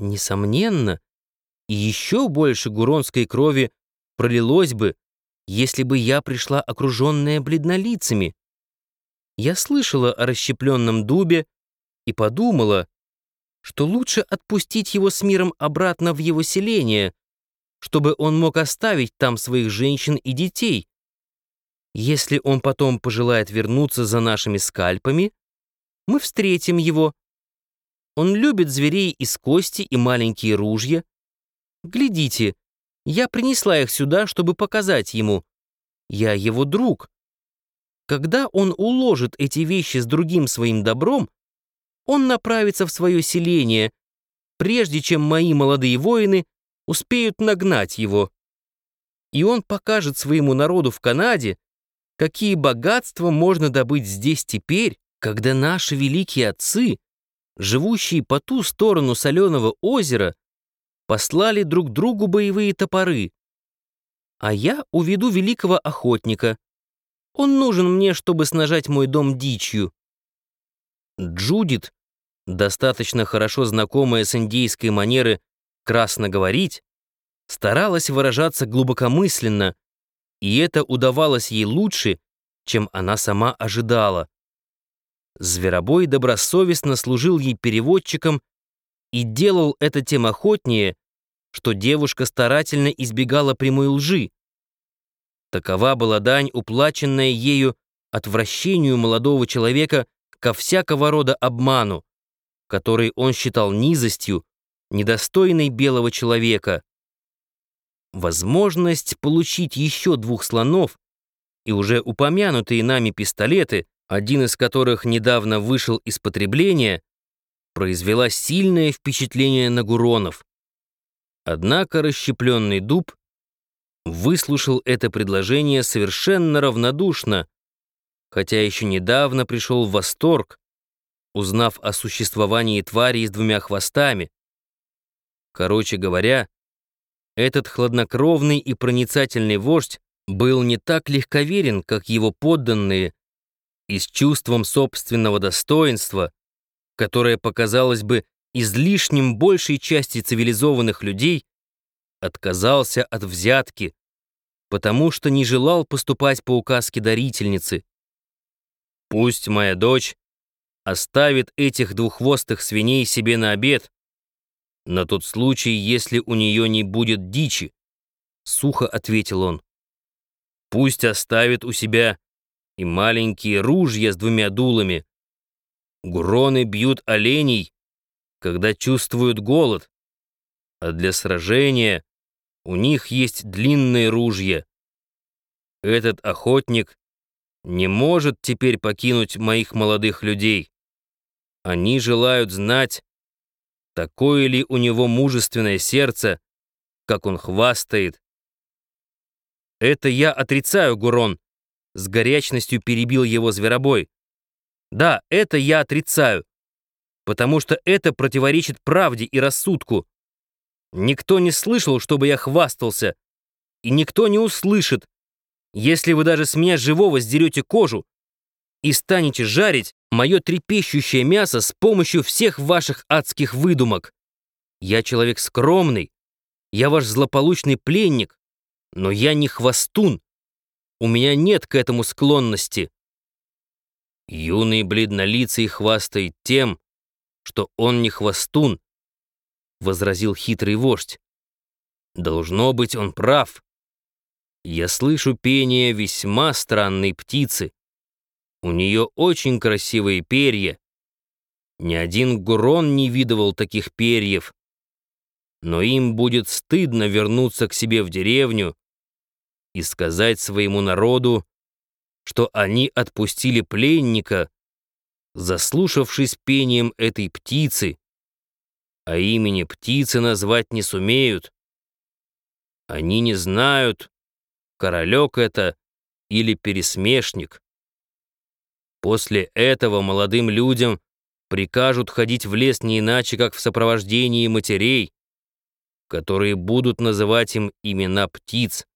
Несомненно, и еще больше гуронской крови пролилось бы, если бы я пришла окруженная бледнолицами. Я слышала о расщепленном дубе и подумала, что лучше отпустить его с миром обратно в его селение, чтобы он мог оставить там своих женщин и детей. Если он потом пожелает вернуться за нашими скальпами, мы встретим его. Он любит зверей из кости и маленькие ружья. Глядите, я принесла их сюда, чтобы показать ему. Я его друг. Когда он уложит эти вещи с другим своим добром, он направится в свое селение, прежде чем мои молодые воины успеют нагнать его. И он покажет своему народу в Канаде, какие богатства можно добыть здесь теперь, когда наши великие отцы, живущие по ту сторону соленого озера, послали друг другу боевые топоры. А я уведу великого охотника. Он нужен мне, чтобы снажать мой дом дичью. Джудит, достаточно хорошо знакомая с индейской манеры красно говорить, старалась выражаться глубокомысленно, и это удавалось ей лучше, чем она сама ожидала. Зверобой добросовестно служил ей переводчиком и делал это тем охотнее, что девушка старательно избегала прямой лжи. Такова была дань, уплаченная ею отвращению молодого человека ко всякого рода обману, который он считал низостью, недостойной белого человека. Возможность получить еще двух слонов и уже упомянутые нами пистолеты, один из которых недавно вышел из потребления, произвела сильное впечатление на Гуронов. Однако расщепленный дуб выслушал это предложение совершенно равнодушно, хотя еще недавно пришел в восторг, узнав о существовании твари с двумя хвостами. Короче говоря, этот хладнокровный и проницательный вождь был не так легковерен, как его подданные, и с чувством собственного достоинства, которое показалось бы излишним большей части цивилизованных людей, отказался от взятки, потому что не желал поступать по указке дарительницы. Пусть моя дочь оставит этих двуххвостых свиней себе на обед, на тот случай, если у нее не будет дичи, сухо ответил он. Пусть оставит у себя и маленькие ружья с двумя дулами. Гуроны бьют оленей, когда чувствуют голод, а для сражения у них есть длинные ружья. Этот охотник не может теперь покинуть моих молодых людей. Они желают знать, такое ли у него мужественное сердце, как он хвастает. «Это я отрицаю, Гурон», — с горячностью перебил его зверобой. «Да, это я отрицаю, потому что это противоречит правде и рассудку. Никто не слышал, чтобы я хвастался, и никто не услышит, если вы даже с меня живого сдерете кожу и станете жарить мое трепещущее мясо с помощью всех ваших адских выдумок. Я человек скромный, я ваш злополучный пленник, но я не хвостун. У меня нет к этому склонности. Юный бледнолицый хвастает тем, что он не хвостун, возразил хитрый вождь. Должно быть, он прав. Я слышу пение весьма странной птицы. У нее очень красивые перья. Ни один гурон не видывал таких перьев. Но им будет стыдно вернуться к себе в деревню и сказать своему народу, что они отпустили пленника, заслушавшись пением этой птицы, а имени птицы назвать не сумеют. Они не знают, королек это или пересмешник. После этого молодым людям прикажут ходить в лес не иначе, как в сопровождении матерей, которые будут называть им имена птиц.